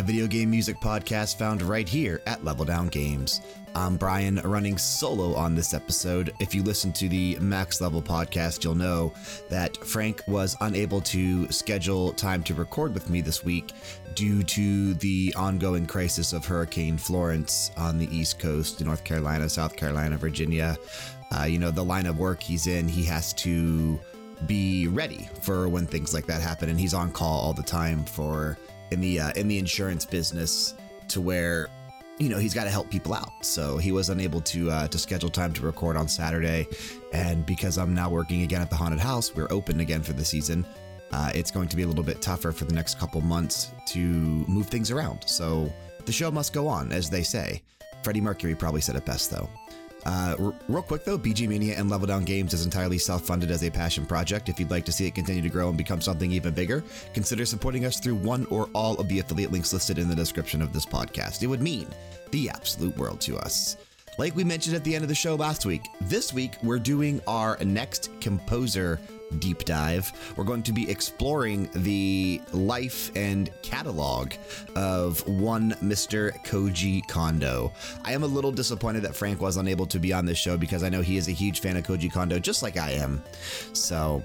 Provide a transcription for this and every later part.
a video game music podcast found right here at Level Down Games. I'm Brian, running solo on this episode. If you listen to the Max Level podcast, you'll know that Frank was unable to schedule time to record with me this week due to the ongoing crisis of Hurricane Florence on the East Coast, North Carolina, South Carolina, Virginia. Uh, you know, the line of work he's in, he has to be ready for when things like that happen. And he's on call all the time for in the uh, in the insurance business to where you know he's got to help people out. So he was unable to uh, to schedule time to record on Saturday. And because I'm now working again at the haunted house, we're open again for the season. Uh, it's going to be a little bit tougher for the next couple months to move things around. So the show must go on, as they say. Freddie Mercury probably said it best, though. Uh, real quick though, BG Mania and Level Down Games is entirely self funded as a passion project. If you'd like to see it continue to grow and become something even bigger, consider supporting us through one or all of the affiliate links listed in the description of this podcast. It would mean the absolute world to us. Like we mentioned at the end of the show last week, this week we're doing our next composer deep dive, we're going to be exploring the life and catalog of one Mr. Koji Kondo. I am a little disappointed that Frank was unable to be on this show because I know he is a huge fan of Koji Kondo, just like I am. So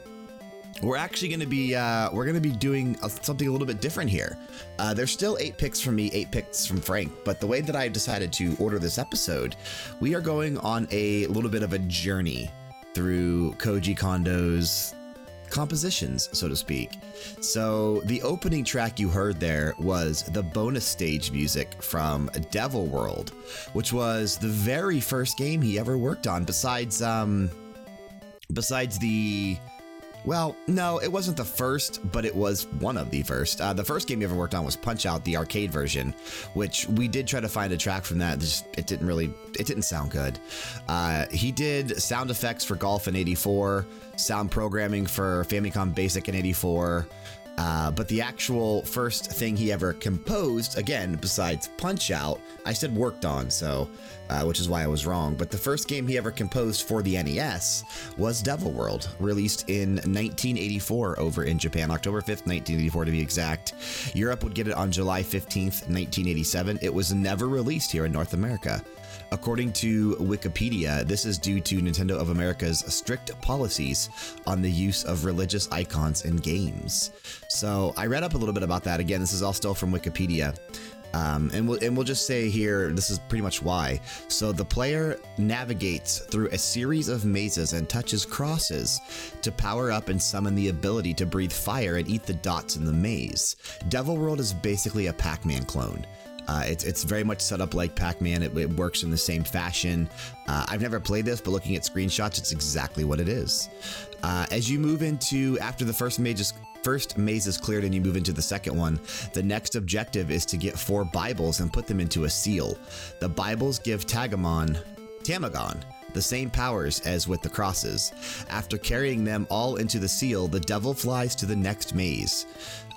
we're actually going to be uh, we're going to be doing something a little bit different here. Uh, there's still eight picks from me, eight picks from Frank, but the way that I decided to order this episode, we are going on a little bit of a journey through Koji Kondo's compositions, so to speak. So, the opening track you heard there was the bonus stage music from Devil World, which was the very first game he ever worked on, besides, um, besides the well, no, it wasn't the first, but it was one of the first. Uh, the first game he ever worked on was Punch Out, the arcade version, which we did try to find a track from that. Just, it didn't really, it didn't sound good. Uh, he did sound effects for Golf in 84, sound programming for Famicom Basic in 84. Uh, but the actual first thing he ever composed, again, besides Punch Out, I said worked on, so, uh, which is why I was wrong. But the first game he ever composed for the NES was Devil World, released in 1984 over in Japan, October 5th, 1984 to be exact. Europe would get it on July 15th, 1987. It was never released here in North America. According to Wikipedia, this is due to Nintendo of America's strict policies on the use of religious icons in games. So I read up a little bit about that. Again, this is all still from Wikipedia. Um, and, we'll, and we'll just say here, this is pretty much why. So the player navigates through a series of mazes and touches crosses to power up and summon the ability to breathe fire and eat the dots in the maze. Devil World is basically a Pac Man clone. Uh, it's, it's very much set up like Pac Man. It, it, works in the same fashion. Uh, I've never played this, but looking at screenshots, it's exactly what it is. Uh, as you move into, after the first maze, is, first maze is cleared and you move into the second one, the next objective is to get four Bibles and put them into a seal. The Bibles give Tagamon, Tamagon, the same powers as with the crosses. After carrying them all into the seal, the devil flies to the next maze.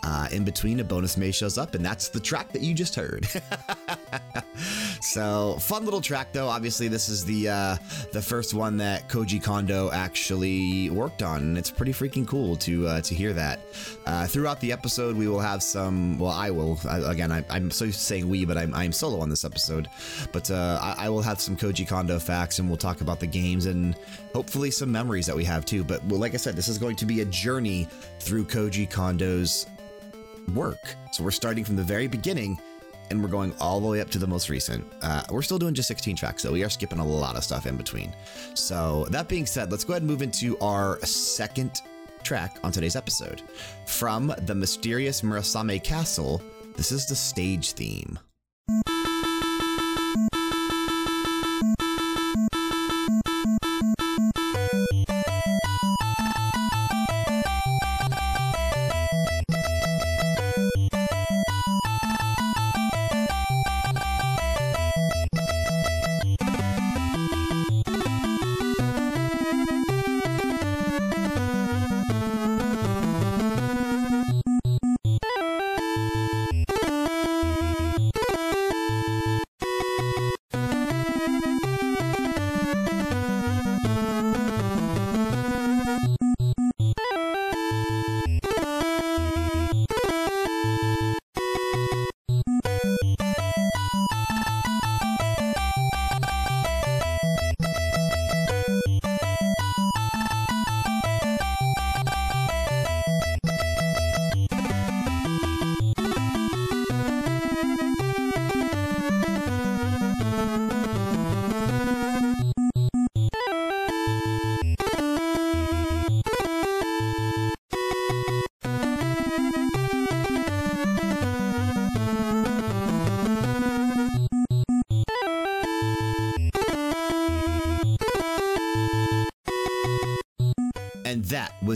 Uh, in between, a bonus May shows up, and that's the track that you just heard. so, fun little track, though. Obviously, this is the uh, the first one that Koji Kondo actually worked on, and it's pretty freaking cool to uh, to hear that. Uh, throughout the episode, we will have some. Well, I will. I, again, I, am so saying we, but I'm, I'm solo on this episode. But uh, I, I, will have some Koji Kondo facts, and we'll talk about the games and hopefully some memories that we have too. But well, like I said, this is going to be a journey through Koji Kondo's work. So we're starting from the very beginning and we're going all the way up to the most recent. Uh, we're still doing just 16 tracks, so we are skipping a lot of stuff in between. So, that being said, let's go ahead and move into our second track on today's episode. From the mysterious Murasame Castle, this is the stage theme.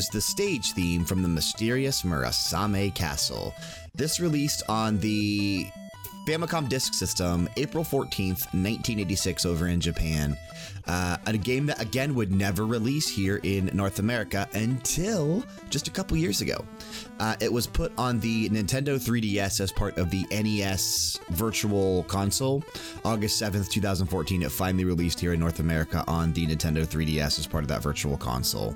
Was the stage theme from the mysterious Murasame Castle. This released on the Famicom Disk System, April 14th, 1986, over in Japan. Uh, a game that, again, would never release here in North America until just a couple years ago. Uh, it was put on the Nintendo 3DS as part of the NES Virtual Console. August 7th, 2014, it finally released here in North America on the Nintendo 3DS as part of that Virtual Console.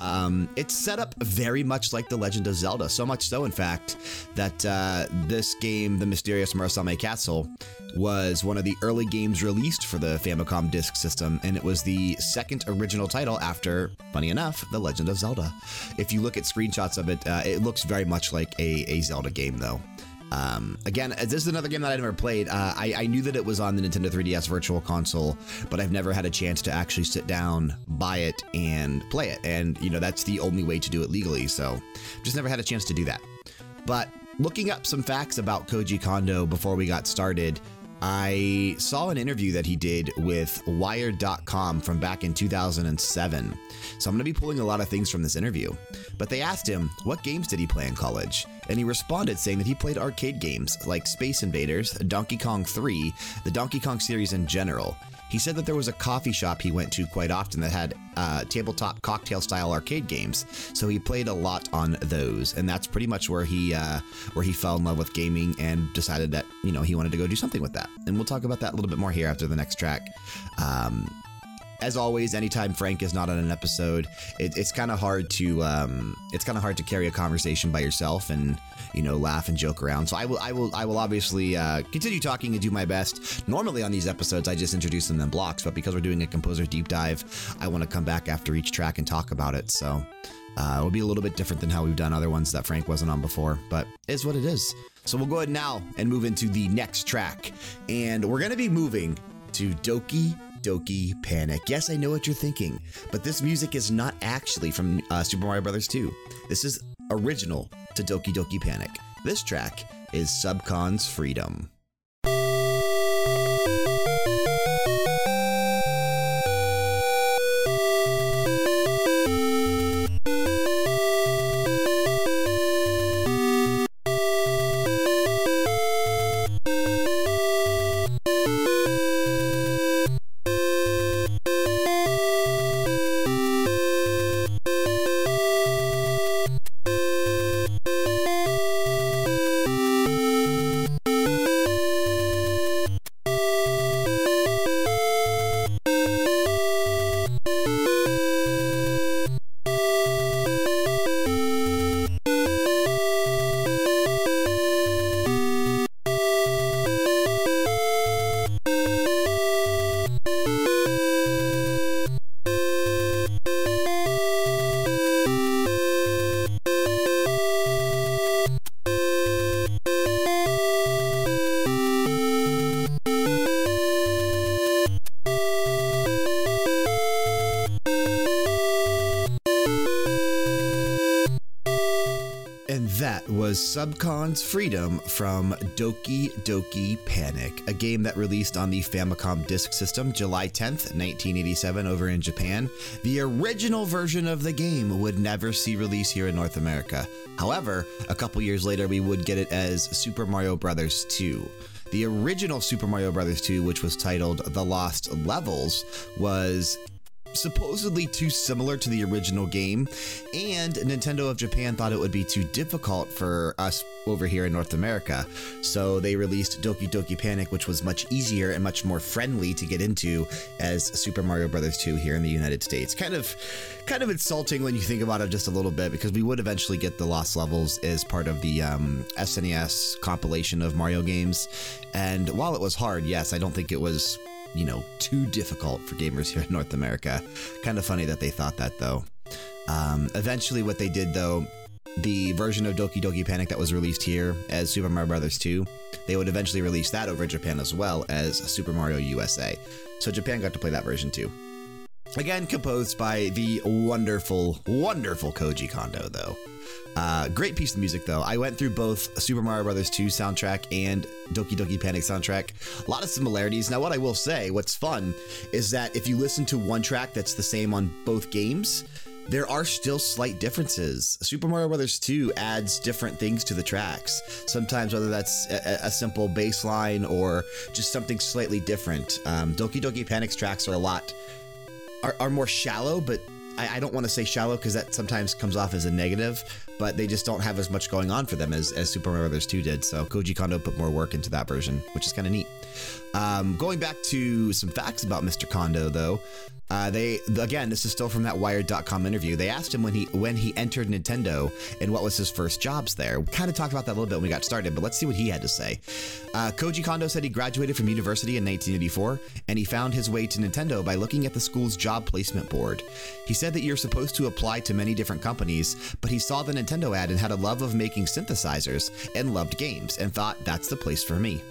Um, it's set up very much like The Legend of Zelda, so much so, in fact, that uh, this game, The Mysterious Murasame Castle, was one of the early games released for the Famicom Disk System, and it was the second original title after, funny enough, The Legend of Zelda. If you look at screenshots of it, uh, it looks very much like a, a Zelda game, though. Um, again, this is another game that I never played. Uh, I, I, knew that it was on the Nintendo 3DS Virtual Console, but I've never had a chance to actually sit down, buy it, and play it. And, you know, that's the only way to do it legally. So just never had a chance to do that. But looking up some facts about Koji Kondo before we got started, I saw an interview that he did with Wired.com from back in 2007. So I'm going to be pulling a lot of things from this interview. But they asked him, what games did he play in college? And he responded saying that he played arcade games like Space Invaders, Donkey Kong 3, the Donkey Kong series in general. He said that there was a coffee shop he went to quite often that had uh, tabletop cocktail style arcade games. So he played a lot on those. And that's pretty much where he, uh, where he fell in love with gaming and decided that, you know, he wanted to go do something with that. And we'll talk about that a little bit more here after the next track. Um, as always, anytime Frank is not on an episode, it, it's kind of hard to um, it's kind of hard to carry a conversation by yourself and you know laugh and joke around. So I will I will I will obviously uh, continue talking and do my best. Normally on these episodes, I just introduce them in blocks, but because we're doing a composer deep dive, I want to come back after each track and talk about it. So. Uh, it will be a little bit different than how we've done other ones that Frank wasn't on before, but it's what it is. So we'll go ahead now and move into the next track. And we're going to be moving to Doki Doki Panic. Yes, I know what you're thinking, but this music is not actually from uh, Super Mario Bros. 2. This is original to Doki Doki Panic. This track is Subcon's Freedom. Subcon's Freedom from Doki Doki Panic, a game that released on the Famicom Disk System July 10th, 1987, over in Japan. The original version of the game would never see release here in North America. However, a couple years later, we would get it as Super Mario Bros. 2. The original Super Mario Bros. 2, which was titled The Lost Levels, was supposedly too similar to the original game, and Nintendo of Japan thought it would be too difficult for us over here in North America. So they released Doki Doki Panic, which was much easier and much more friendly to get into as Super Mario Bros. 2 here in the United States. Kind of, kind of insulting when you think about it just a little bit, because we would eventually get the Lost Levels as part of the um, SNES compilation of Mario games. And while it was hard, yes, I don't think it was you know, too difficult for gamers here in North America. Kind of funny that they thought that, though. Um, eventually, what they did, though, the version of Doki Doki Panic that was released here as Super Mario Brothers 2, they would eventually release that over Japan as well as Super Mario USA. So Japan got to play that version too. Again, composed by the wonderful, wonderful Koji Kondo, though. Uh, great piece of music, though. I went through both Super Mario Bros. 2 soundtrack and Doki Doki Panic soundtrack. A lot of similarities. Now, what I will say, what's fun, is that if you listen to one track that's the same on both games, there are still slight differences. Super Mario Bros. 2 adds different things to the tracks. Sometimes, whether that's a, a simple bass line or just something slightly different. Um, Doki Doki Panic's tracks are a lot, are, are more shallow, but I, I don't want to say shallow because that sometimes comes off as a negative, but they just don't have as much going on for them as, as Super Mario Bros. 2 did. So Koji Kondo put more work into that version, which is kind of neat. Um, going back to some facts about Mr. Kondo, though, uh, they again, this is still from that Wired.com interview. They asked him when he when he entered Nintendo and what was his first jobs there. We kind of talked about that a little bit when we got started, but let's see what he had to say. Uh, Koji Kondo said he graduated from university in 1984 and he found his way to Nintendo by looking at the school's job placement board. He said that you're supposed to apply to many different companies, but he saw the Nintendo ad and had a love of making synthesizers and loved games and thought that's the place for me.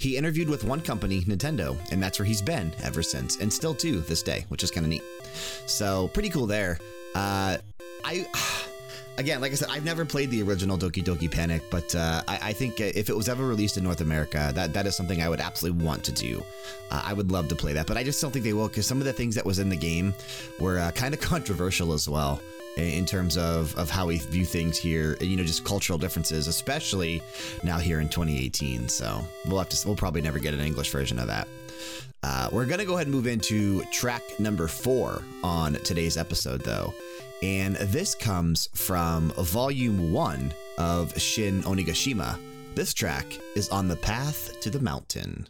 He interviewed with one company, Nintendo, and that's where he's been ever since, and still to this day, which is kind of neat. So, pretty cool there. Uh, I. Again, like I said, I've never played the original Doki Doki Panic, but uh, I, I, think if it was ever released in North America, that, that is something I would absolutely want to do. Uh, I would love to play that, but I just don't think they will because some of the things that was in the game were uh, kind of controversial as well in terms of, of how we view things here, you know, just cultural differences, especially now here in 2018. So we'll have to, we'll probably never get an English version of that. Uh, we're going to go ahead and move into track number four on today's episode, though. And this comes from volume one of Shin Onigashima. This track is On the Path to the Mountain.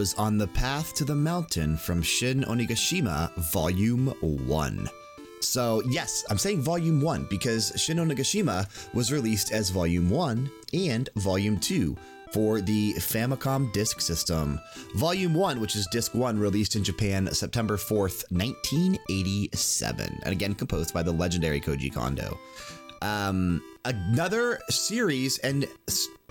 Was On the Path to the Mountain from Shin Onigashima, Volume 1. So, yes, I'm saying Volume 1 because Shin Onigashima was released as Volume 1 and Volume 2 for the Famicom Disk System. Volume 1, which is Disc 1, released in Japan September 4th, 1987, and again composed by the legendary Koji Kondo. Um, another series and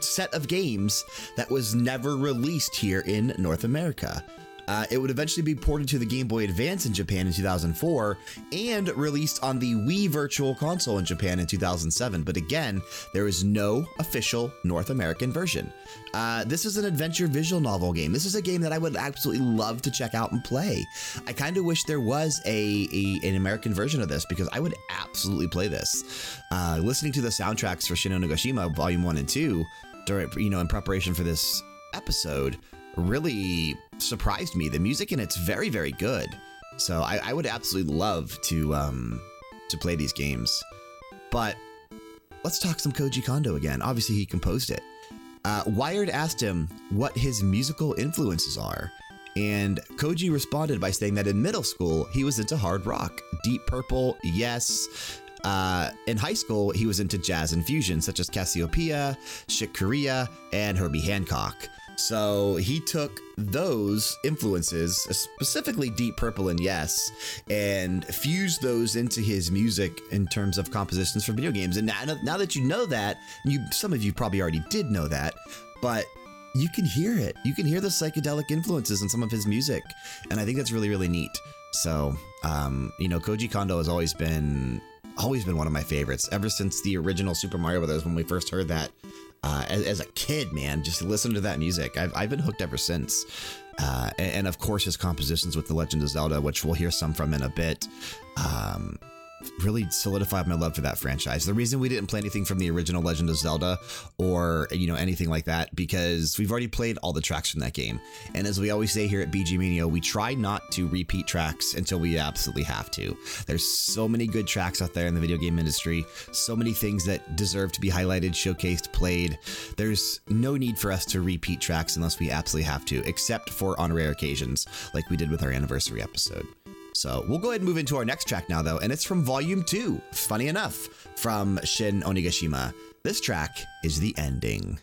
set of games that was never released here in North America. Uh, it would eventually be ported to the Game Boy Advance in Japan in 2004 and released on the Wii Virtual Console in Japan in 2007. But again, there is no official North American version. Uh, this is an adventure visual novel game. This is a game that I would absolutely love to check out and play. I kind of wish there was a, a, an American version of this because I would absolutely play this. Uh, listening to the soundtracks for Shin Onigashima Volume 1 and 2 during, you know, in preparation for this episode really surprised me. The music in it's very, very good. So I, I would absolutely love to um, to play these games. But let's talk some Koji Kondo again. Obviously, he composed it. Uh, Wired asked him what his musical influences are. And Koji responded by saying that in middle school, he was into hard rock, Deep Purple, yes. Uh, in high school, he was into jazz and fusion, such as Casiopea, Chick Corea, and Herbie Hancock. So he took those influences, specifically Deep Purple and Yes, and fused those into his music in terms of compositions for video games. And now, now that you know that, you some of you probably already did know that, but you can hear it. You can hear the psychedelic influences in some of his music. And I think that's really, really neat. So, um, you know, Koji Kondo has always been always been one of my favorites ever since the original Super Mario Brothers when we first heard that uh, as, as, a kid, man. Just listen to that music. I've, I've been hooked ever since. Uh, and, and, of course, his compositions with The Legend of Zelda, which we'll hear some from in a bit. Um, really solidified my love for that franchise. The reason we didn't play anything from the original Legend of Zelda or, you know, anything like that, because we've already played all the tracks from that game. And as we always say here at BG Mania, we try not to repeat tracks until we absolutely have to. There's so many good tracks out there in the video game industry, so many things that deserve to be highlighted, showcased, played. There's no need for us to repeat tracks unless we absolutely have to, except for on rare occasions, like we did with our anniversary episode. So we'll go ahead and move into our next track now, though, and it's from Volume 2, funny enough, from Shin Onigashima. This track is the ending.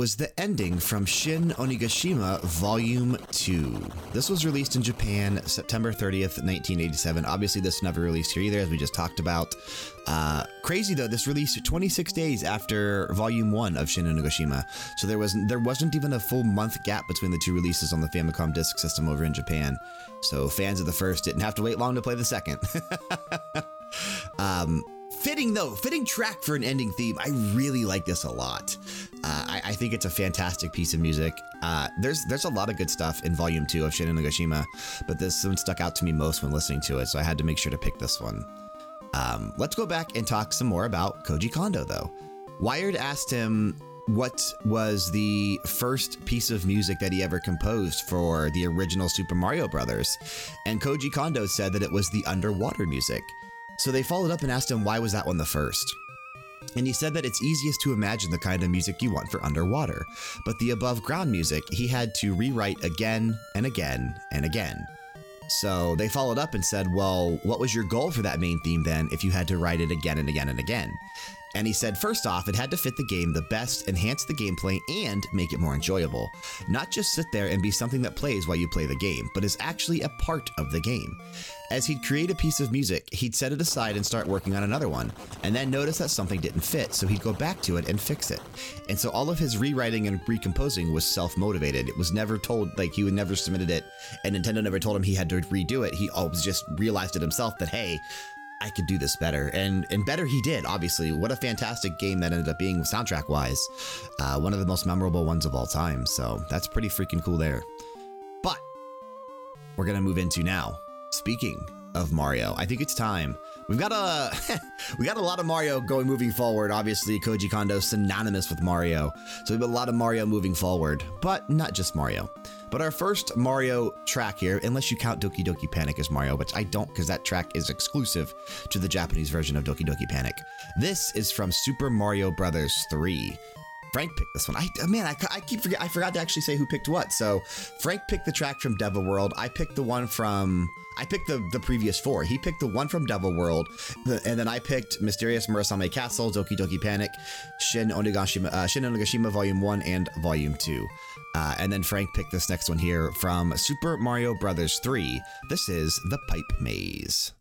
Was the ending from Shin Onigashima Volume 2. This was released in Japan September 30th, 1987. Obviously, this never released here either, as we just talked about. Uh, crazy though, this released 26 days after Volume 1 of Shin Onigashima. So there, was, there wasn't even a full month gap between the two releases on the Famicom Disk System over in Japan. So fans of the first didn't have to wait long to play the second. um, Fitting though, fitting track for an ending theme. I really like this a lot. Uh, I, I, think it's a fantastic piece of music. Uh, there's there's a lot of good stuff in Volume Two of Shin Onigashima, but this one stuck out to me most when listening to it, so I had to make sure to pick this one. Um, let's go back and talk some more about Koji Kondo, though. Wired asked him what was the first piece of music that he ever composed for the original Super Mario Brothers, and Koji Kondo said that it was the underwater music. So they followed up and asked him why was that one the first. And he said that it's easiest to imagine the kind of music you want for underwater, but the above ground music he had to rewrite again and again and again. So they followed up and said, Well, what was your goal for that main theme then if you had to write it again and again and again? And he said, first off, it had to fit the game the best, enhance the gameplay, and make it more enjoyable. Not just sit there and be something that plays while you play the game, but is actually a part of the game. As he'd create a piece of music, he'd set it aside and start working on another one, and then notice that something didn't fit, so he'd go back to it and fix it. And so all of his rewriting and recomposing was self motivated. It was never told, like, he would never submitted it, and Nintendo never told him he had to redo it. He always just realized it himself that, hey, I could do this better. And, and better he did, obviously. What a fantastic game that ended up being soundtrack wise. Uh, one of the most memorable ones of all time. So that's pretty freaking cool there. But we're going to move into now. Speaking of Mario, I think it's time. We've got a we got a lot of Mario going moving forward. Obviously, Koji Kondo synonymous with Mario, so we have got a lot of Mario moving forward, but not just Mario. But our first Mario track here, unless you count Doki Doki Panic as Mario, which I don't because that track is exclusive to the Japanese version of Doki Doki Panic. This is from Super Mario Brothers 3. Frank picked this one. I oh, man, I, I keep forget. I forgot to actually say who picked what. So Frank picked the track from Devil World. I picked the one from. I picked the the previous four. He picked the one from Devil World, the, and then I picked Mysterious Murasame Castle, Doki Doki Panic, Shin Onigashima, uh, Shin Onigashima Volume One and Volume Two. Uh, and then Frank picked this next one here from Super Mario Brothers 3. This is The Pipe Maze.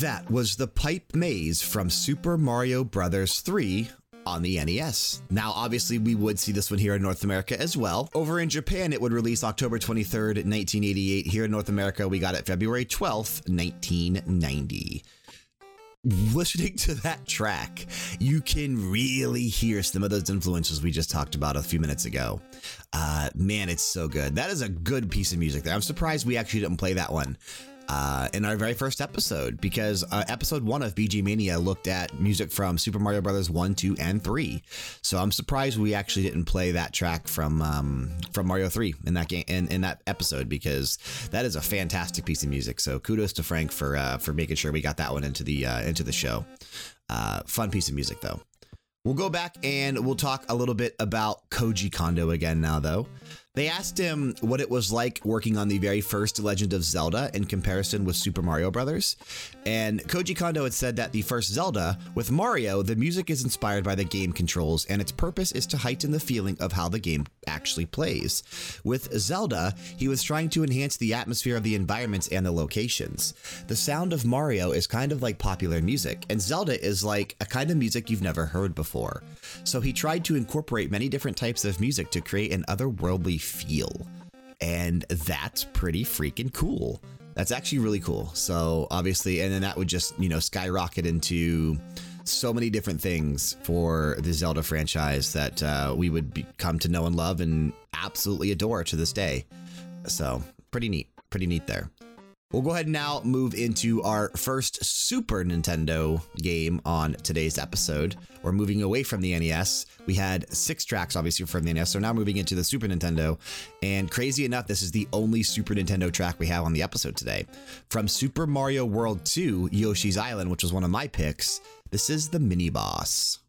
That was the Pipe Maze from Super Mario Bros. 3 on the NES. Now, obviously, we would see this one here in North America as well. Over in Japan, it would release October 23rd, 1988. Here in North America, we got it February 12th, 1990 listening to that track, you can really hear some of those influences we just talked about a few minutes ago. Uh, man, it's so good. That is a good piece of music there. I'm surprised we actually didn't play that one uh, in our very first episode because uh, episode one of BG Mania looked at music from Super Mario Brothers 1, 2, and 3. So I'm surprised we actually didn't play that track from um, from Mario 3 in that game in, in that episode because that is a fantastic piece of music. So kudos to Frank for uh, for making sure we got that one into the uh, into the show. Uh, fun piece of music though. We'll go back and we'll talk a little bit about Koji Kondo again now though. They asked him what it was like working on the very first Legend of Zelda in comparison with Super Mario Brothers. And Koji Kondo had said that the first Zelda, with Mario, the music is inspired by the game controls, and its purpose is to heighten the feeling of how the game actually plays. With Zelda, he was trying to enhance the atmosphere of the environments and the locations. The sound of Mario is kind of like popular music, and Zelda is like a kind of music you've never heard before. So he tried to incorporate many different types of music to create an otherworldly feel. And that's pretty freaking cool. That's actually really cool. So, obviously, and then that would just, you know, skyrocket into so many different things for the Zelda franchise that uh, we would be, come to know and love and absolutely adore to this day. So, pretty neat. Pretty neat there. We'll go ahead and now move into our first Super Nintendo game on today's episode. We're moving away from the NES. We had six tracks, obviously, from the NES, so now moving into the Super Nintendo. And crazy enough, this is the only Super Nintendo track we have on the episode today. From Super Mario World 2, Yoshi's Island, which was one of my picks, this is the mini boss.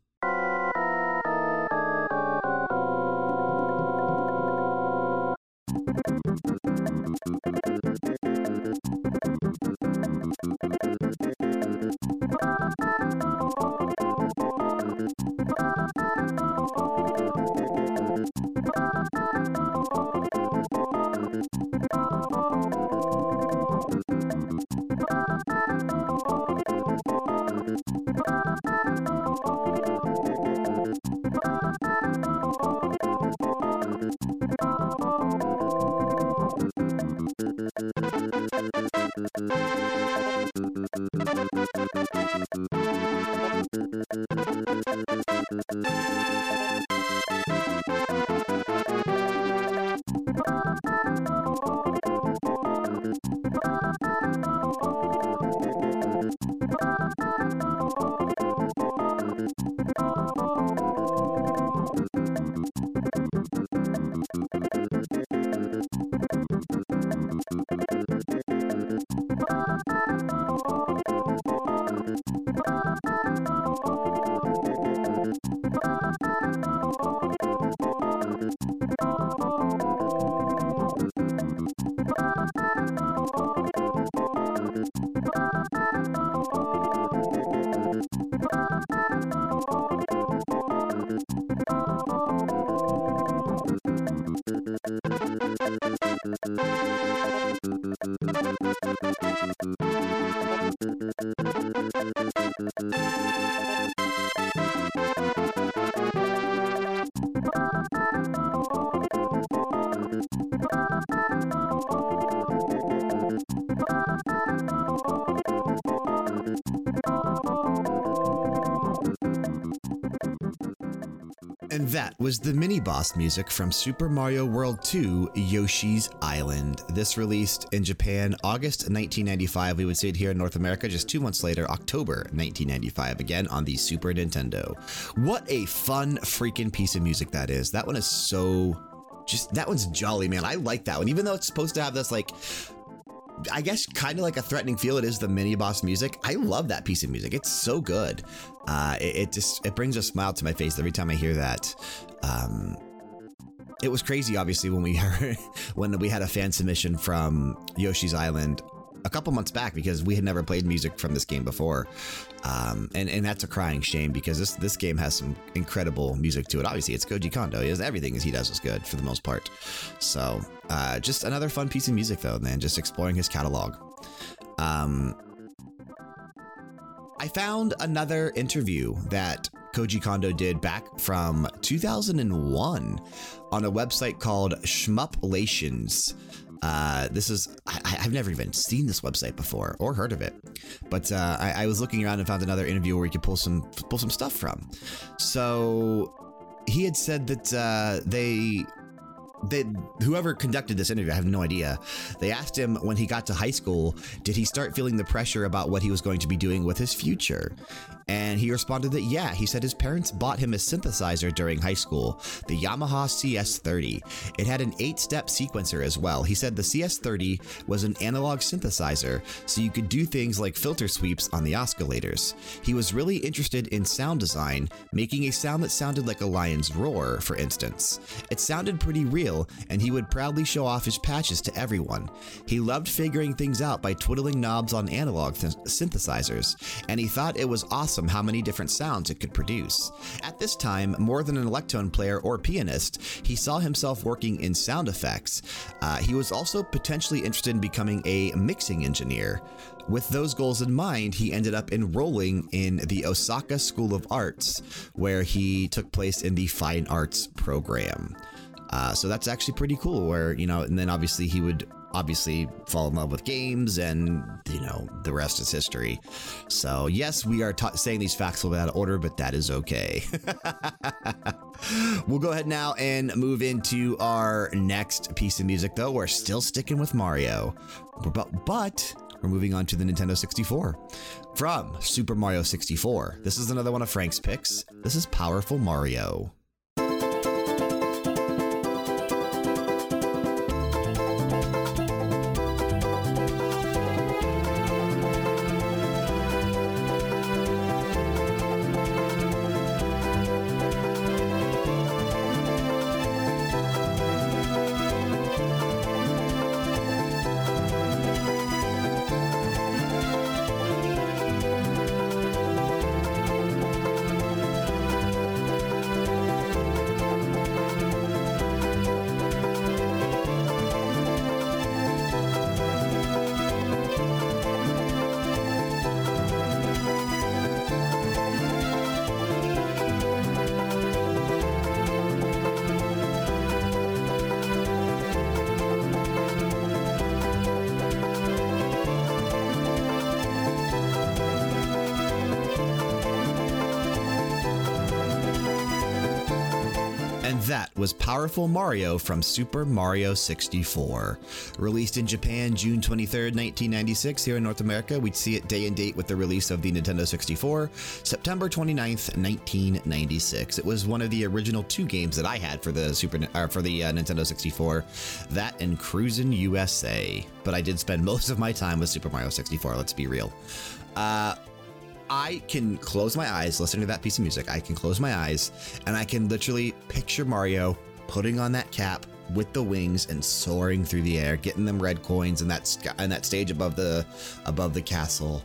And that was the mini boss music from Super Mario World 2 Yoshi's Island. This released in Japan August 1995. We would see it here in North America just two months later, October 1995, again on the Super Nintendo. What a fun freaking piece of music that is. That one is so. Just that one's jolly, man. I like that one. Even though it's supposed to have this, like, I guess kind of like a threatening feel. It is the mini boss music. I love that piece of music. It's so good. Uh, it, it, just it brings a smile to my face every time I hear that. Um, it was crazy, obviously, when we heard when we had a fan submission from Yoshi's Island a couple months back because we had never played music from this game before. Um, and, and that's a crying shame because this, this game has some incredible music to it. Obviously, it's Koji Kondo. He has, everything as he does is good for the most part. So, uh, just another fun piece of music, though, man, just exploring his catalog. Um, I found another interview that Koji Kondo did back from 2001 on a website called Shmuplations. Uh, this is, I, have never even seen this website before or heard of it. But uh, I, I was looking around and found another interview where you could pull some, pull some stuff from. So he had said that uh, they they, whoever conducted this interview, I have no idea. They asked him when he got to high school, did he start feeling the pressure about what he was going to be doing with his future? And he responded that, yeah, he said his parents bought him a synthesizer during high school, the Yamaha CS30. It had an eight step sequencer as well. He said the CS30 was an analog synthesizer, so you could do things like filter sweeps on the oscillators. He was really interested in sound design, making a sound that sounded like a lion's roar, for instance. It sounded pretty real, and he would proudly show off his patches to everyone. He loved figuring things out by twiddling knobs on analog synthesizers, and he thought it was awesome how many different sounds it could produce. At this time, more than an Electone player or pianist, he saw himself working in sound effects. Uh, he was also potentially interested in becoming a mixing engineer. With those goals in mind, he ended up enrolling in the Osaka School of Arts, where he took place in the Fine Arts program. Uh, so that's actually pretty cool. Where, you know, and then obviously he would obviously fall in love with games, and, you know, the rest is history. So, yes, we are saying these facts a little out of order, but that is okay. we'll go ahead now and move into our next piece of music, though. We're still sticking with Mario, but, but we're moving on to the Nintendo 64. From Super Mario 64, this is another one of Frank's picks. This is Powerful Mario. That was Powerful Mario from Super Mario 64. Released in Japan June 23, 1996, here in North America, we'd see it day and date with the release of the Nintendo 64, September 29, 1996. It was one of the original two games that I had for the, Super, uh, for the uh, Nintendo 64, that and Cruis'n USA. But I did spend most of my time with Super Mario 64, let's be real. Uh, I can close my eyes listening to that piece of music. I can close my eyes and I can literally picture Mario putting on that cap with the wings and soaring through the air, getting them red coins in that in that stage above the above the castle.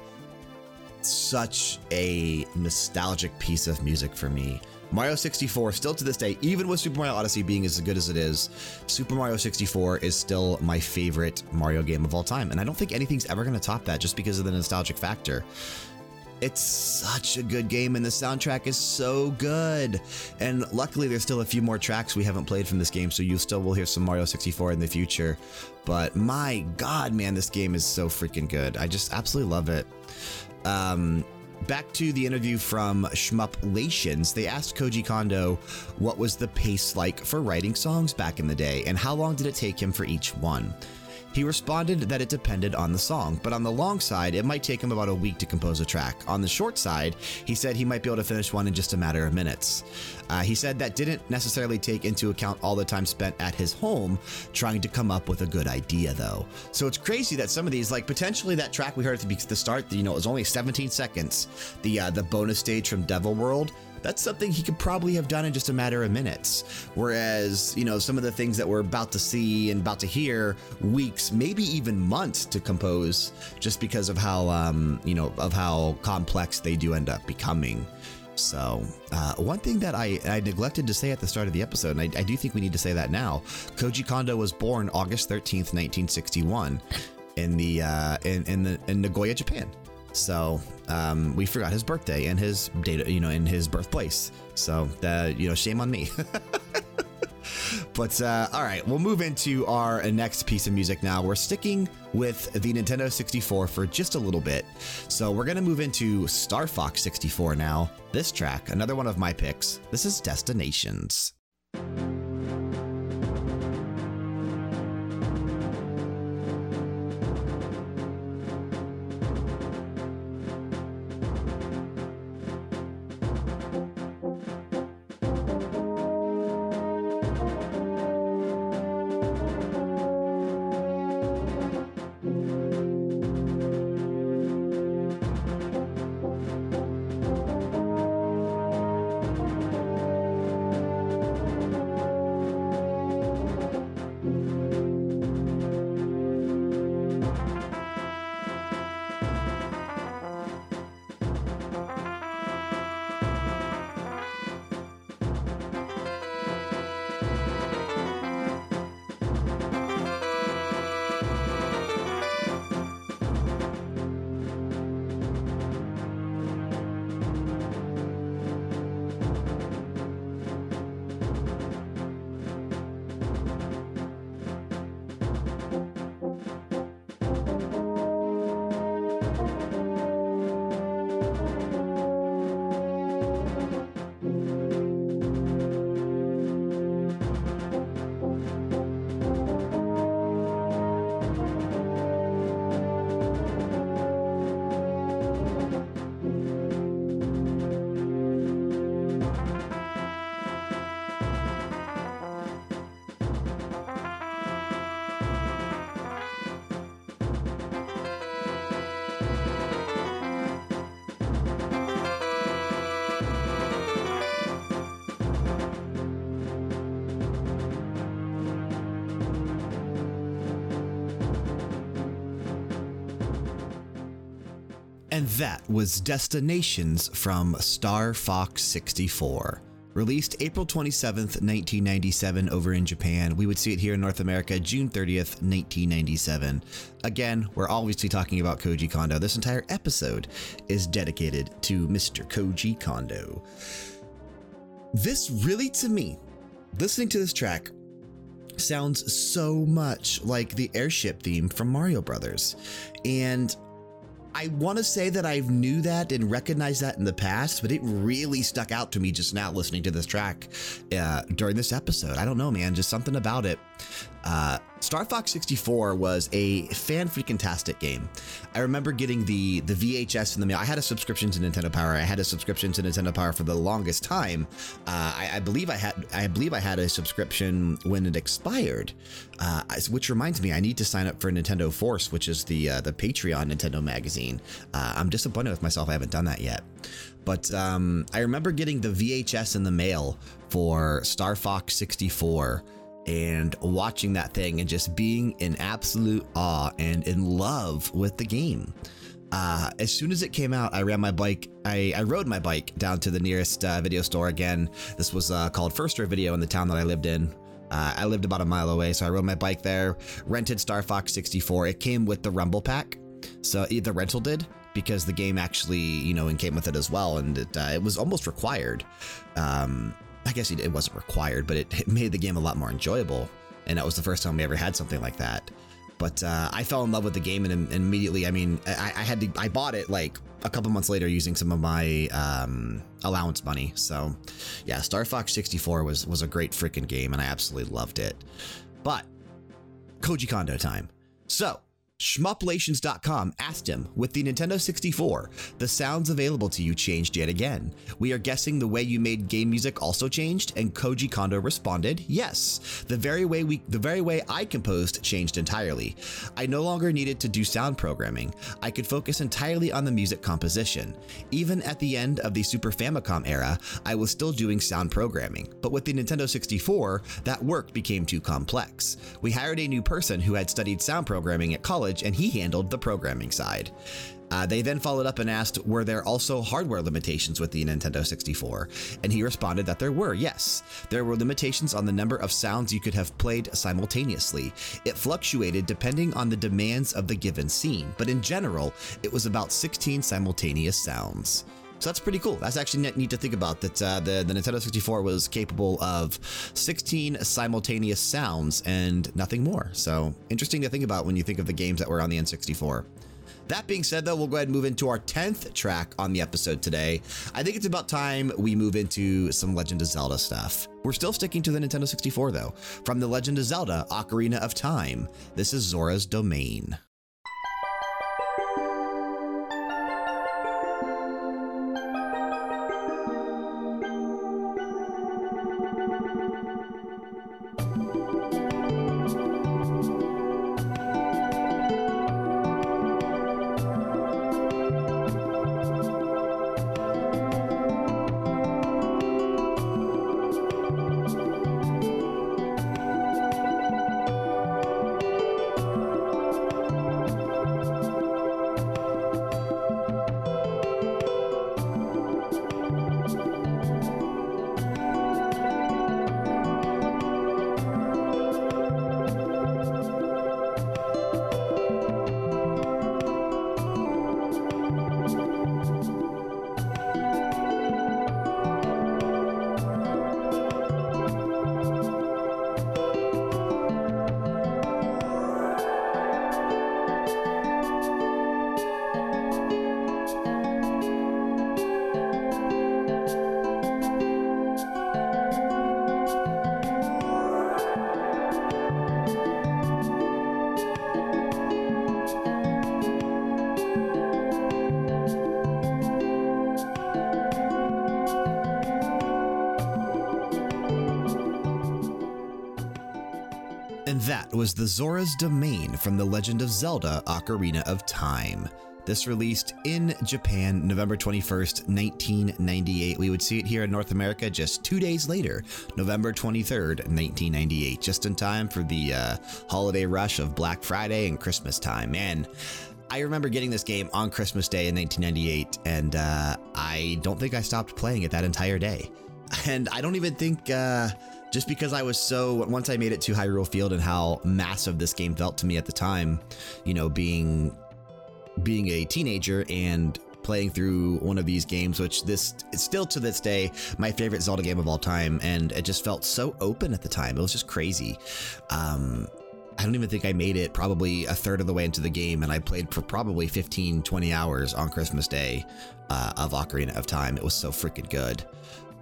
Such a nostalgic piece of music for me. Mario 64, still to this day, even with Super Mario Odyssey being as good as it is, Super Mario 64 is still my favorite Mario game of all time. And I don't think anything's ever going to top that just because of the nostalgic factor. It's such a good game, and the soundtrack is so good. And luckily, there's still a few more tracks we haven't played from this game, so you still will hear some Mario 64 in the future. But my God, man, this game is so freaking good. I just absolutely love it. Um, back to the interview from Shmuplations, they asked Koji Kondo what was the pace like for writing songs back in the day, and how long did it take him for each one. He responded that it depended on the song, but on the long side, it might take him about a week to compose a track. On the short side, he said he might be able to finish one in just a matter of minutes. Uh, he said that didn't necessarily take into account all the time spent at his home trying to come up with a good idea, though. So it's crazy that some of these, like potentially that track we heard at the, start, you know, it was only 17 seconds, the, uh, the bonus stage from Devil World that's something he could probably have done in just a matter of minutes. Whereas, you know, some of the things that we're about to see and about to hear, weeks, maybe even months to compose, just because of how, um, you know, of how complex they do end up becoming. So, uh, one thing that I, I, neglected to say at the start of the episode, and I, I do think we need to say that now Koji Kondo was born August 13th, 1961, in, the, uh, in, in, the, in Nagoya, Japan. So um, we forgot his birthday and his data, you know, in his birthplace. So, uh, you know, shame on me. but uh, all right, we'll move into our next piece of music now. We're sticking with the Nintendo 64 for just a little bit. So we're going to move into Star Fox 64 now. This track, another one of my picks, this is Destinations. And that was Destinations from Star Fox 64. Released April 27th, 1997 over in Japan. We would see it here in North America June 30th, 1997. Again, we're obviously talking about Koji Kondo. This entire episode is dedicated to Mr. Koji Kondo. This really, to me, listening to this track, sounds so much like the airship theme from Mario Brothers. And I want to say that I knew that and recognized that in the past, but it really stuck out to me just now listening to this track uh, during this episode. I don't know, man, just something about it. Uh, Star Fox 64 was a fan freaking tastic game. I remember getting the, the VHS in the mail. I had a subscription to Nintendo Power. I had a subscription to Nintendo Power for the longest time. Uh, I, I, believe I had I believe I had a subscription when it expired, uh, which reminds me I need to sign up for Nintendo Force, which is the uh, the Patreon Nintendo magazine. I'm disappointed with myself. I haven't done that yet. But um, I remember getting the VHS in the mail for Star Fox 64 and watching that thing and just being in absolute awe and in love with the game. Uh, as soon as it came out, I ran my bike. I, I rode my bike down to the nearest uh, video store again. This was uh, called First Video in the town that I lived in. Uh, I lived about a mile away, so I rode my bike there, rented Star Fox 64. It came with the Rumble Pack, so the rental did because the game actually, you know, came with it as well, and it, it was almost required. Um, I guess it wasn't required, but it, it, made the game a lot more enjoyable. And that was the first time we ever had something like that. But uh, I fell in love with the game and, and immediately, I mean, I, I, had to, I bought it like a couple months later using some of my um, allowance money. So yeah, Star Fox 64 was, was a great freaking game and I absolutely loved it. But Koji Kondo time. So Shmuplations.com asked him, with the Nintendo 64, the sounds available to you changed yet again. We are guessing the way you made game music also changed, and Koji Kondo responded, yes. The very way we, the very way I composed changed entirely. I no longer needed to do sound programming. I could focus entirely on the music composition. Even at the end of the Super Famicom era, I was still doing sound programming, but with the Nintendo 64, that work became too complex. We hired a new person who had studied sound programming at college knowledge, and he handled the programming side. Uh, they then followed up and asked, Were there also hardware limitations with the Nintendo 64? And he responded that there were, yes. There were limitations on the number of sounds you could have played simultaneously. It fluctuated depending on the demands of the given scene, but in general, it was about 16 simultaneous sounds. So that's pretty cool. That's actually neat to think about that uh, the, the Nintendo 64 was capable of 16 simultaneous sounds and nothing more. So interesting to think about when you think of the games that were on the N64. That being said, though, we'll go ahead and move into our 10th track on the episode today. I think it's about time we move into some Legend of Zelda stuff. We're still sticking to the Nintendo 64, though. From The Legend of Zelda Ocarina of Time, this is Zora's Domain. Was the Zora's Domain from The Legend of Zelda Ocarina of Time. This released in Japan November 21st, 1998. We would see it here in North America just two days later, November 23rd, 1998, just in time for the uh, holiday rush of Black Friday and Christmas time. Man, I remember getting this game on Christmas Day in 1998, and uh, I don't think I stopped playing it that entire day. And I don't even think. Uh, just because I was so, once I made it to Hyrule Field and how massive this game felt to me at the time, you know, being, being a teenager and playing through one of these games, which this is still to this day my favorite Zelda game of all time. And it just felt so open at the time. It was just crazy. Um, I don't even think I made it probably a third of the way into the game, and I played for probably 15, 20 hours on Christmas Day uh, of Ocarina of Time. It was so freaking good.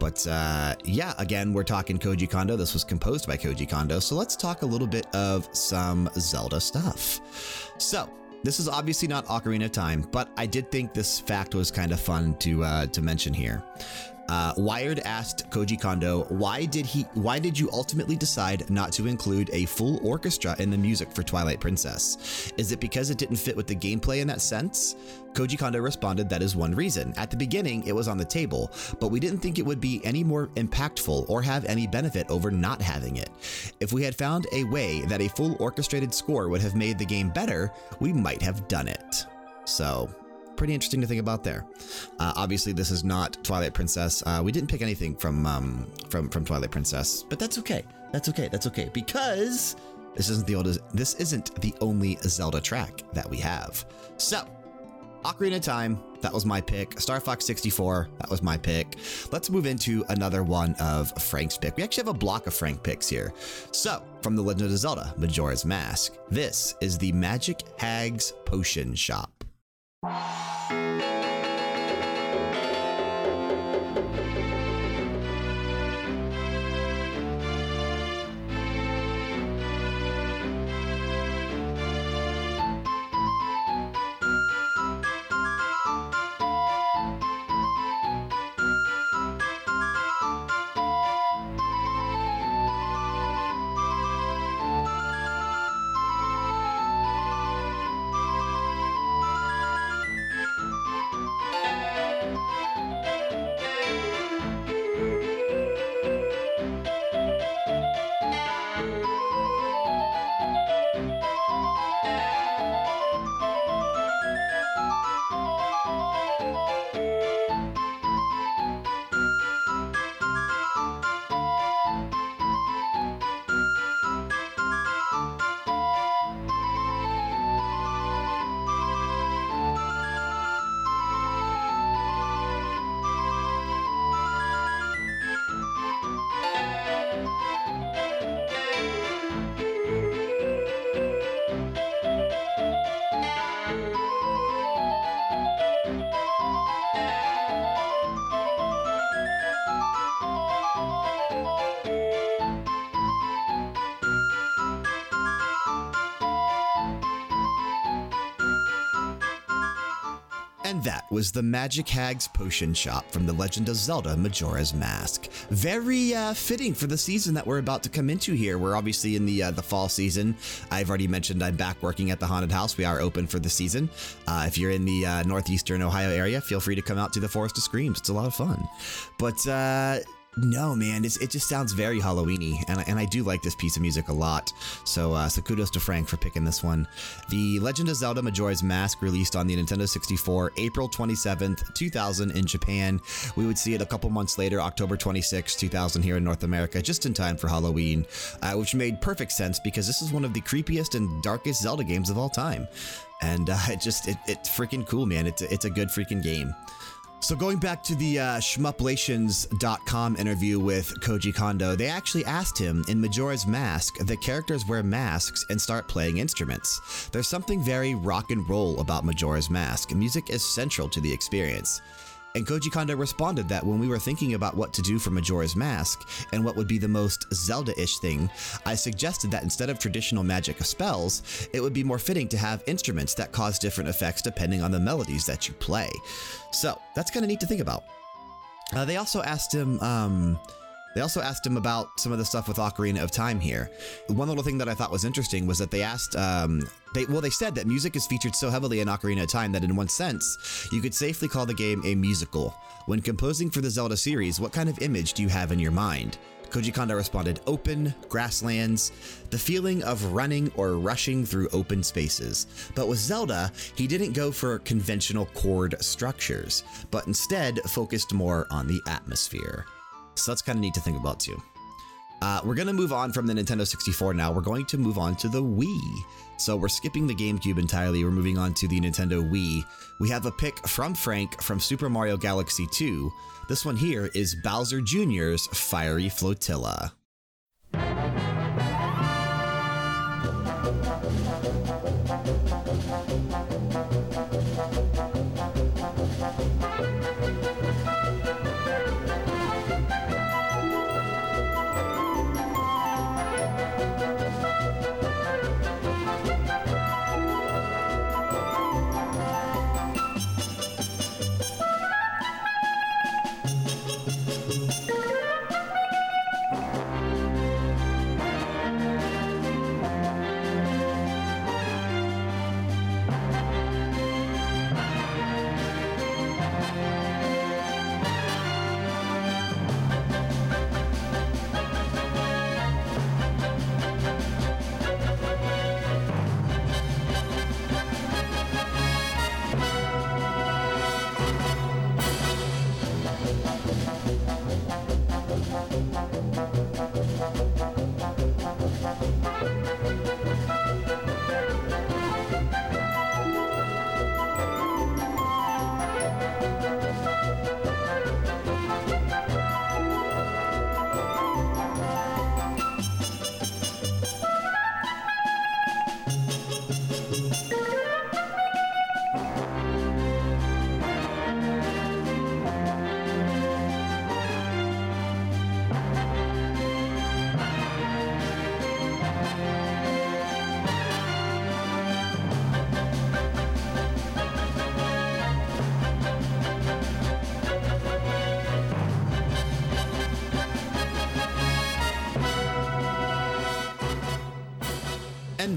But uh, yeah, again, we're talking Koji Kondo. This was composed by Koji Kondo. So let's talk a little bit of some Zelda stuff. So, this is obviously not Ocarina Time, but I did think this fact was kind of fun to, uh, to mention here. Uh, Wired asked Koji Kondo, why did, he, why did you ultimately decide not to include a full orchestra in the music for Twilight Princess? Is it because it didn't fit with the gameplay in that sense? Koji Kondo responded that is one reason. At the beginning, it was on the table, but we didn't think it would be any more impactful or have any benefit over not having it. If we had found a way that a full orchestrated score would have made the game better, we might have done it. So, pretty interesting to think about there. Uh, obviously, this is not Twilight Princess. Uh, we didn't pick anything from, um, from, from Twilight Princess, but that's okay. That's okay. That's okay because this isn't the oldest, this isn't the only Zelda track that we have. So, Ocarina of Time, that was my pick. Star Fox 64, that was my pick. Let's move into another one of Frank's pick. We actually have a block of Frank picks here. So, from The Legend of Zelda, Majora's Mask, this is the Magic Hags Potion Shop. Música That was the Magic Hag's Potion Shop from The Legend of Zelda Majora's Mask. Very uh, fitting for the season that we're about to come into here. We're obviously in the, uh, the fall season. I've already mentioned I'm back working at the Haunted House. We are open for the season. Uh, if you're in the northeastern Ohio area, feel free to come out to the Forest of Screams. It's a lot of fun. But uh, no, man, it's, it just sounds very Halloweeny, and, I, and I do like this piece of music a lot. So, uh, so kudos to Frank for picking this one. The Legend of Zelda Majora's Mask released on the Nintendo 64 April 27th, 2000 in Japan. We would see it a couple months later, October 26, 2000 here in North America, just in time for Halloween, uh, which made perfect sense because this is one of the creepiest and darkest Zelda games of all time. And uh, it just, it, it's freaking cool, man. It's it's a good freaking game. So, going back to the uh, shmuplations.com interview with Koji Kondo, they actually asked him in Majora's Mask the characters wear masks and start playing instruments. There's something very rock and roll about Majora's Mask. Music is central to the experience. And Koji Kondo responded that when we were thinking about what to do for Majora's Mask and what would be the most Zelda ish thing, I suggested that instead of traditional magic spells, it would be more fitting to have instruments that cause different effects depending on the melodies that you play. So that's kind of neat to think about. Uh, they also asked him. Um, they also asked him about some of the stuff with Ocarina of Time here. One little thing that I thought was interesting was that they asked, um, they, well, they said that music is featured so heavily in Ocarina of Time that in one sense, you could safely call the game a musical. When composing for the Zelda series, what kind of image do you have in your mind? Koji Kondo responded, open, grasslands, the feeling of running or rushing through open spaces. But with Zelda, he didn't go for conventional chord structures, but instead focused more on the atmosphere. So that's kind of neat to think about too. Uh, we're going to move on from the Nintendo 64 now. We're going to move on to the Wii. So we're skipping the GameCube entirely. We're moving on to the Nintendo Wii. We have a pick from Frank from Super Mario Galaxy 2. This one here is Bowser Jr.'s Fiery Flotilla.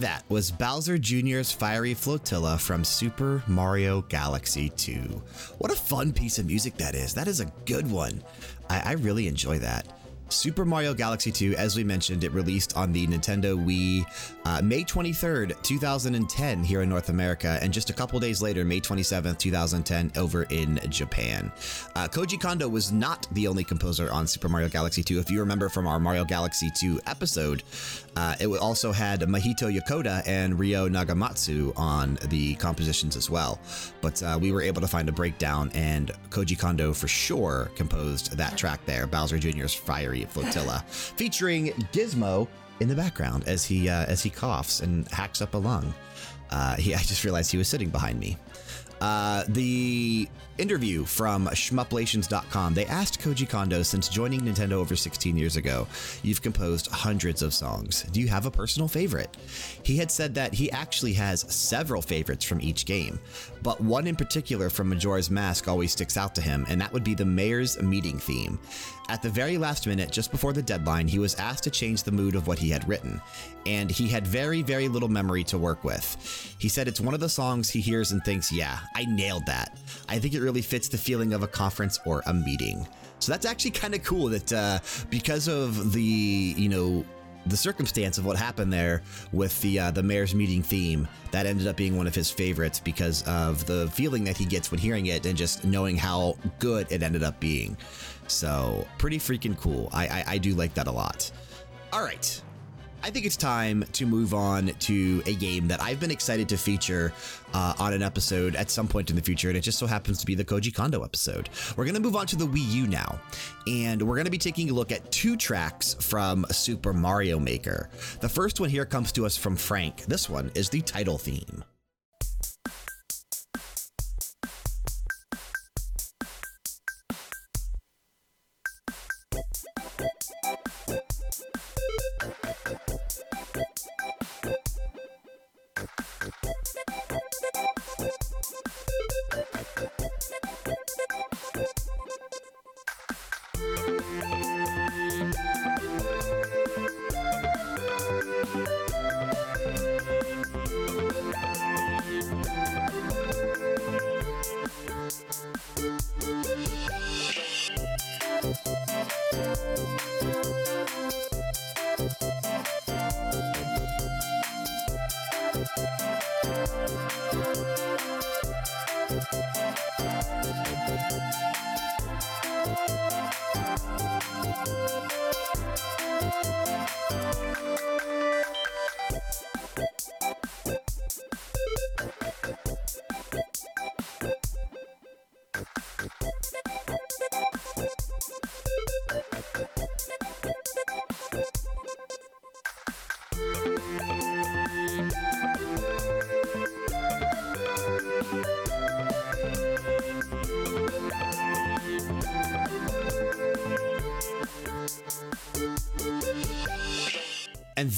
That was Bowser Jr.'s Fiery Flotilla from Super Mario Galaxy 2. What a fun piece of music that is. That is a good one. I, I really enjoy that. Super Mario Galaxy 2, as we mentioned, it released on the Nintendo Wii uh, May 23rd, 2010, here in North America, and just a couple days later, May 27th, 2010, over in Japan. Uh, Koji Kondo was not the only composer on Super Mario Galaxy 2. If you remember from our Mario Galaxy 2 episode, uh, it also had Mahito Yokota and Ryo Nagamatsu on the compositions as well. But uh, we were able to find a breakdown, and Koji Kondo for sure composed that track there, Bowser Jr.'s Fiery Flotilla, featuring Gizmo in the background as he, uh, as he coughs and hacks up a lung. Uh, he, I just realized he was sitting behind me. Uh, the interview from shmuplations.com, they asked Koji Kondo since joining Nintendo over 16 years ago, you've composed hundreds of songs. Do you have a personal favorite? He had said that he actually has several favorites from each game, but one in particular from Majora's Mask always sticks out to him, and that would be the Mayor's Meeting theme. At the very last minute, just before the deadline, he was asked to change the mood of what he had written, and he had very, very little memory to work with. He said it's one of the songs he hears and thinks, yeah, I nailed that. I think it really fits the feeling of a conference or a meeting. So that's actually kind of cool that uh, because of the, you know, the circumstance of what happened there with the uh, the mayor's meeting theme that ended up being one of his favorites because of the feeling that he gets when hearing it and just knowing how good it ended up being. So pretty freaking cool. I, I, I do like that a lot. All right. I think it's time to move on to a game that I've been excited to feature uh, on an episode at some point in the future, and it just so happens to be the Koji Kondo episode. We're going to move on to the Wii U now, and we're going to be taking a look at two tracks from Super Mario Maker. The first one here comes to us from Frank. This one is the title theme.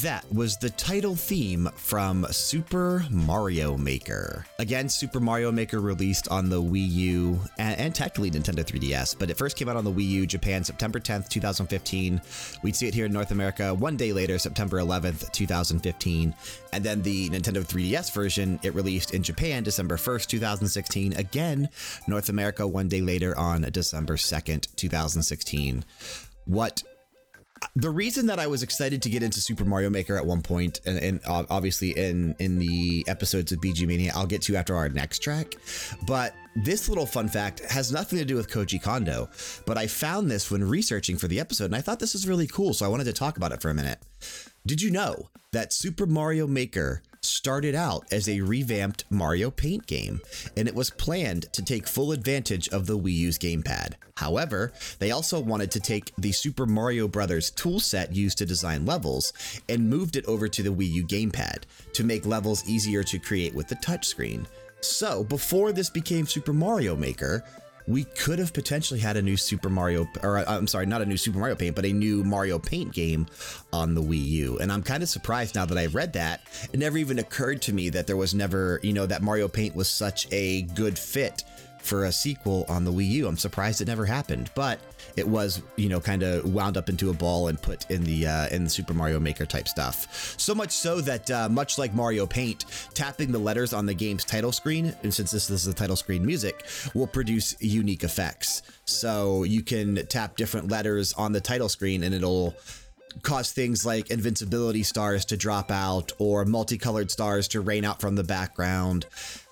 That was the title theme from Super Mario Maker. Again, Super Mario Maker released on the Wii U and, and, technically Nintendo 3DS, but it first came out on the Wii U Japan September 10th, 2015. We'd see it here in North America one day later, September 11th, 2015. And then the Nintendo 3DS version, it released in Japan December 1st, 2016. Again, North America one day later on December 2nd, 2016. What the reason that I was excited to get into Super Mario Maker at one point, and, and obviously in in the episodes of BG Mania, I'll get to after our next track. But this little fun fact has nothing to do with Koji Kondo, but I found this when researching for the episode, and I thought this was really cool, so I wanted to talk about it for a minute. Did you know that Super Mario Maker started out as a revamped Mario Paint game, and it was planned to take full advantage of the Wii U's gamepad. However, they also wanted to take the Super Mario Bros. toolset used to design levels and moved it over to the Wii U gamepad to make levels easier to create with the touchscreen. So, before this became Super Mario Maker, we could have potentially had a new Super Mario, or uh, I'm sorry, not a new Super Mario Paint, but a new Mario Paint game on the Wii U. And I'm kind of surprised now that I've read that. It never even occurred to me that there was never, you know, that Mario Paint was such a good fit for a sequel on the Wii U. I'm surprised it never happened, but it was, you know, kind of wound up into a ball and put in the uh, in the Super Mario Maker type stuff. So much so that uh, much like Mario Paint, tapping the letters on the game's title screen, and since this, this is the title screen music, will produce unique effects. So you can tap different letters on the title screen, and it'll cause things like invincibility stars to drop out or multicolored stars to rain out from the background.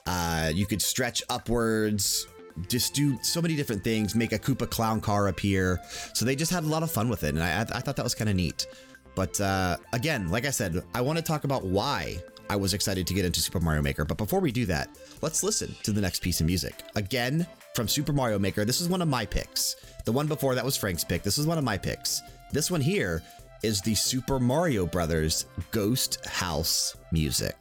Uh, you could stretch upwards, just do so many different things, make a Koopa clown car appear. So they just had a lot of fun with it. And I, I thought that was kind of neat. But uh, again, like I said, I want to talk about why I was excited to get into Super Mario Maker. But before we do that, let's listen to the next piece of music. Again, from Super Mario Maker, this is one of my picks. The one before that was Frank's pick. This is one of my picks. This one here is the Super Mario Brothers Ghost House music.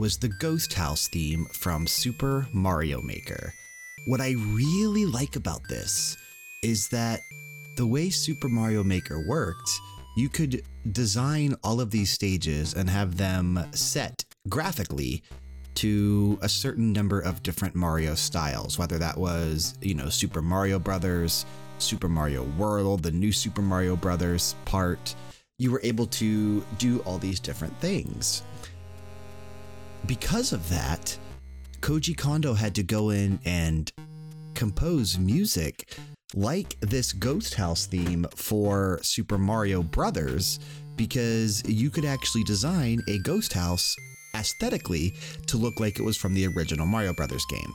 Was the Ghost House theme from Super Mario Maker. What I really like about this is that the way Super Mario Maker worked, you could design all of these stages and have them set graphically to a certain number of different Mario styles, whether that was, you know, Super Mario Brothers, Super Mario World, the new Super Mario Brothers part. You were able to do all these different things. Because of that, Koji Kondo had to go in and compose music like this Ghost House theme for Super Mario Brothers because you could actually design a ghost house aesthetically to look like it was from the original Mario Brothers game.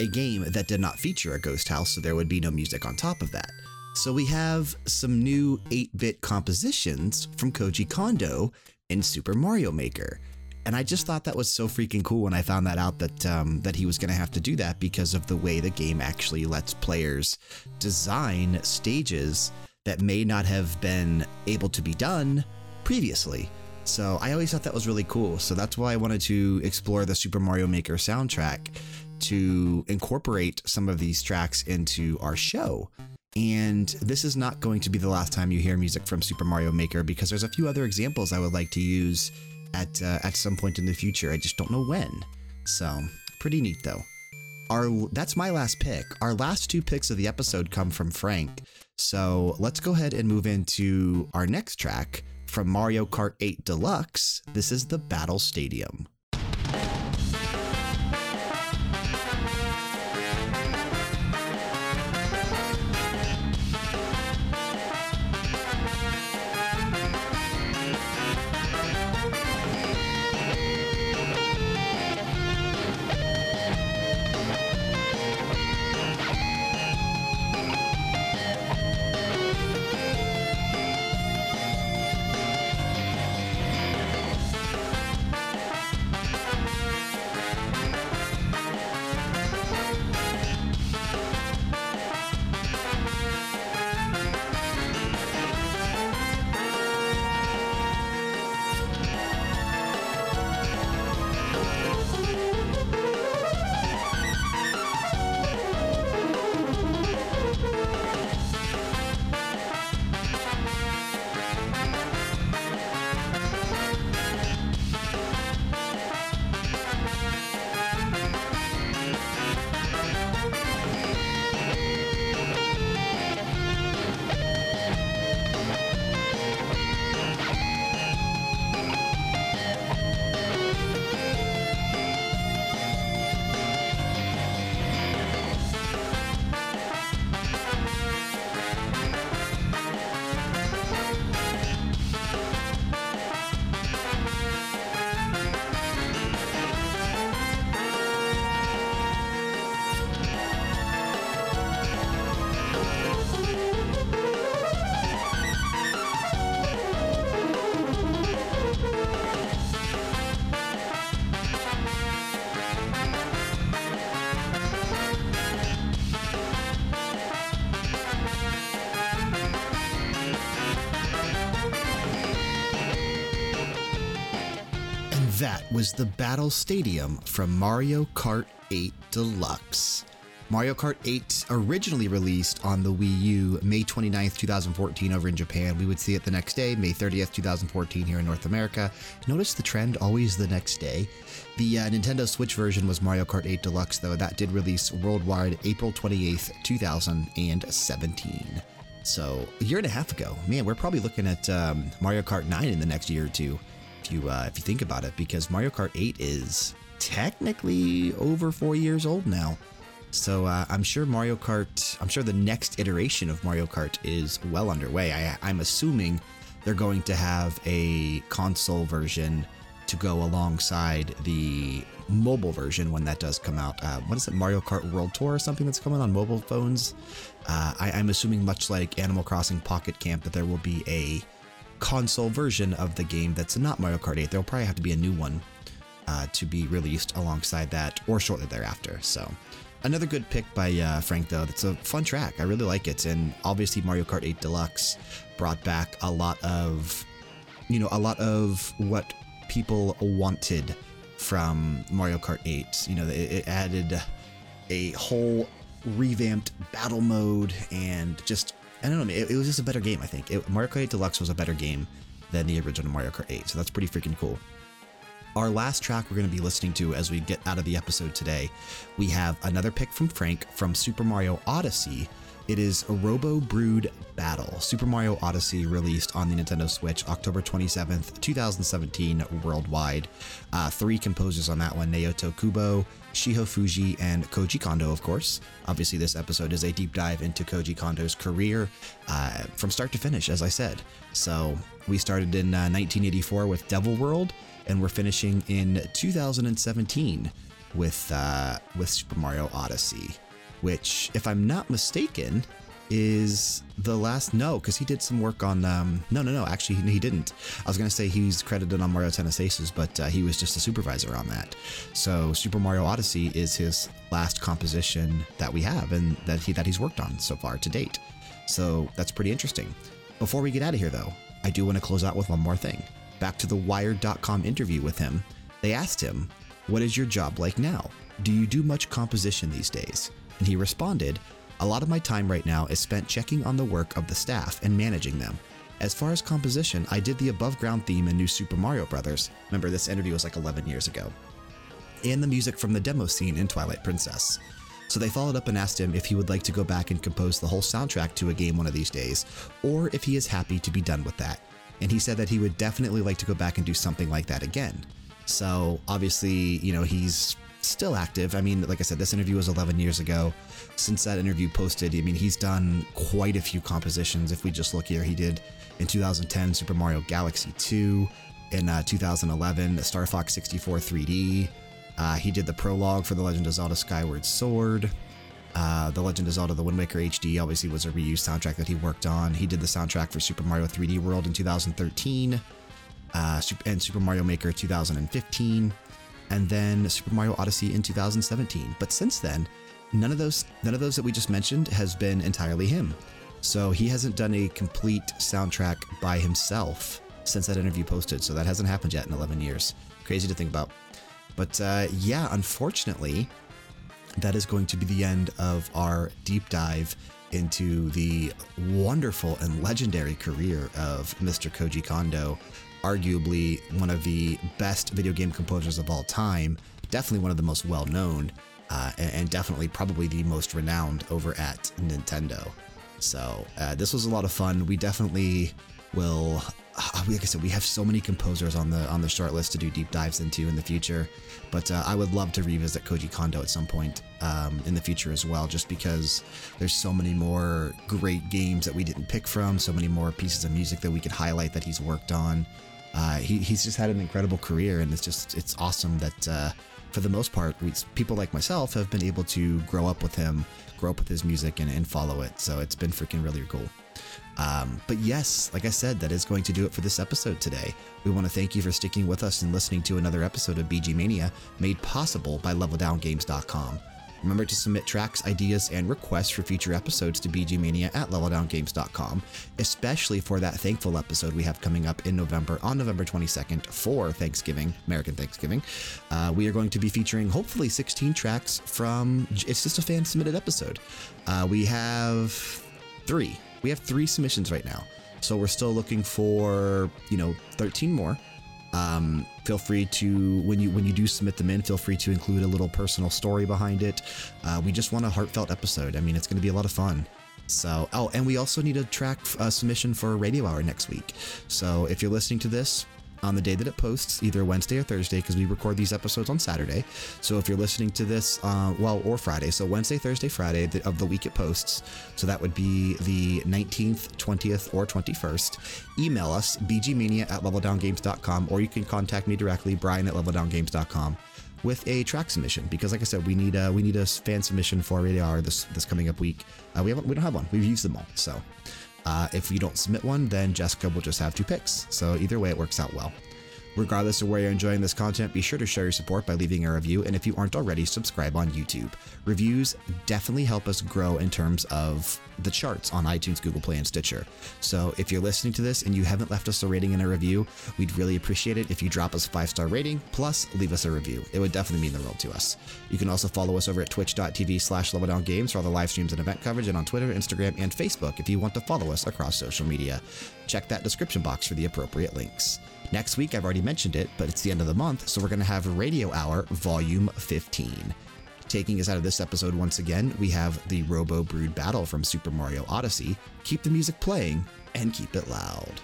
A game that did not feature a ghost house, so there would be no music on top of that. So we have some new 8 bit compositions from Koji Kondo in Super Mario Maker. And I just thought that was so freaking cool when I found that out that, um, that he was going to have to do that because of the way the game actually lets players design stages that may not have been able to be done previously. So I always thought that was really cool. So that's why I wanted to explore the Super Mario Maker soundtrack to incorporate some of these tracks into our show. And this is not going to be the last time you hear music from Super Mario Maker because there's a few other examples I would like to use at, uh, at some point in the future. I just don't know when. So, pretty neat though. Our, that's my last pick. Our last two picks of the episode come from Frank. So let's go ahead and move into our next track from Mario Kart 8 Deluxe. This is the Battle Stadium. Was the Battle Stadium from Mario Kart 8 Deluxe. Mario Kart 8 originally released on the Wii U May 29th, 2014 over in Japan. We would see it the next day, May 30th, 2014 here in North America. Notice the trend always the next day. The uh, Nintendo Switch version was Mario Kart 8 Deluxe, though. That did release worldwide April 28th, 2017. So, a year and a half ago. Man, we're probably looking at um, Mario Kart 9 in the next year or two you uh, if you think about it, because Mario Kart 8 is technically over four years old now. So uh, I'm sure Mario Kart, I'm sure the next iteration of Mario Kart is well underway. I, I'm assuming they're going to have a console version to go alongside the mobile version when that does come out. Uh, what is it, Mario Kart World Tour or something that's coming on mobile phones? Uh, I, I'm assuming, much like Animal Crossing Pocket Camp, that there will be a console version of the game that's not Mario Kart 8. There'll probably have to be a new one uh, to be released alongside that or shortly thereafter. So, another good pick by uh, Frank, though. That's a fun track. I really like it. And obviously, Mario Kart 8 Deluxe brought back a lot of, you know, a lot of what people wanted from Mario Kart 8. You know, it, it added a whole revamped battle mode and just, I don't know, it, it was just a better game, I think. It, Mario Kart 8 Deluxe was a better game than the original Mario Kart 8, so that's pretty freaking cool. Our last track we're going to be listening to as we get out of the episode today, we have another pick from Frank from Super Mario Odyssey. It is a Robo Brood Battle. Super Mario Odyssey released on the Nintendo Switch October 27th, 2017, worldwide. Uh, three composers on that one Naoto Kubo, Shiho Fujii, and Koji Kondo, of course. Obviously, this episode is a deep dive into Koji Kondo's career uh, from start to finish, as I said. So, we started in uh, 1984 with Devil World and we're finishing in 2017 with uh, with Super Mario Odyssey, which, if I'm not mistaken, is the last no because he did some work on um, no no no actually he, he didn't. I was going to say he's credited on mario tennis aces but uh, he was just a supervisor on that. So super mario odyssey is his last composition that we have and that he that he's worked on so far to date. So that's pretty interesting. Before we get out of here though i do want to close out with one more thing. Back to the Wired.com interview with him, they asked him, What is your job like now? Do you do much composition these days? And he responded, A lot of my time right now is spent checking on the work of the staff and managing them. As far as composition, I did the above ground theme in New Super Mario Bros. Remember, this interview was like 11 years ago. And the music from the demo scene in Twilight Princess. So they followed up and asked him if he would like to go back and compose the whole soundtrack to a game one of these days, or if he is happy to be done with that and he said that he would definitely like to go back and do something like that again. So obviously, you know, he's still active. I mean, like I said, this interview was 11 years ago. Since that interview posted, I mean, he's done quite a few compositions. If we just look here, he did in 2010 Super Mario Galaxy 2, in uh, 2011 Star Fox 64 3D. Uh, he did the prologue for The Legend of Zelda Skyward Sword. Uh, the Legend of Zelda The Wind Waker HD obviously was a reused soundtrack that he worked on. He did the soundtrack for Super Mario 3D World in 2013 uh, and Super Mario Maker 2015, and then Super Mario Odyssey in 2017. But since then, none of those none of those that we just mentioned has been entirely him. So he hasn't done a complete soundtrack by himself since that interview posted. So that hasn't happened yet in 11 years. Crazy to think about. But uh, yeah, unfortunately, that is going to be the end of our deep dive into the wonderful and legendary career of Mr. Koji Kondo, arguably one of the best video game composers of all time, definitely one of the most well known, uh, and, definitely probably the most renowned over at Nintendo. So, uh, this was a lot of fun. We definitely will uh, like I said, we have so many composers on the on the short list to do deep dives into in the future. But I would love to revisit Koji Kondo at some point um, in the future as well, just because there's so many more great games that we didn't pick from, so many more pieces of music that we could highlight that he's worked on. Uh, he, he's just had an incredible career, and it's just it's awesome that uh, for the most part, we, people like myself have been able to grow up with him, grow up with his music, and, and follow it. So it's been freaking really cool. Um, but yes, like I said, that is going to do it for this episode today. We want to thank you for sticking with us and listening to another episode of BG Mania made possible by LevelDownGames.com. Remember to submit tracks, ideas, and requests for future episodes to bgmania at leveldowngames.com, especially for that thankful episode we have coming up in November on November 22nd for Thanksgiving, American Thanksgiving. Uh, we are going to be featuring hopefully 16 tracks from, it's just a fan submitted episode. Uh, we have three we have three submissions right now. So we're still looking for, you know, 13 more. Um, feel free to when you when you do submit them in, feel free to include a little personal story behind it. Uh, we just want a heartfelt episode. I mean, it's going to be a lot of fun. So, oh, and we also need a track uh, submission for Radio Hour next week. So, if you're listening to this, on the day that it posts, either Wednesday or Thursday, because we record these episodes on Saturday. So if you're listening to this, uh, well, or Friday, so Wednesday, Thursday, Friday of the week it posts, so that would be the 19th, 20th, or 21st, email us, bgmania at leveldowngames.com, or you can contact me directly, brian at leveldowngames.com with a track submission because, like I said, we need a we need a fan submission for Radio Hour this this coming up week. Uh, we haven't we don't have one. We've used them all. So uh, if you don't submit one, then Jessica will just have two picks. So either way, it works out well. Regardless of where you're enjoying this content, be sure to show your support by leaving a review, and if you aren't already, subscribe on YouTube. Reviews definitely help us grow in terms of the charts on iTunes, Google Play, and Stitcher. So if you're listening to this and you haven't left us a rating and a review, we'd really appreciate it if you drop us a five star rating, plus leave us a review. It would definitely mean the world to us. You can also follow us over at twitch.tv slash leveldowngames for all the live streams and event coverage, and on Twitter, Instagram, and Facebook if you want to follow us across social media. Check that description box for the appropriate links. Next week, I've already mentioned it, but it's the end of the month, so we're going to have Radio Hour Volume 15. Taking us out of this episode once again, we have the Robo Brood Battle from Super Mario Odyssey. Keep the music playing and keep it loud.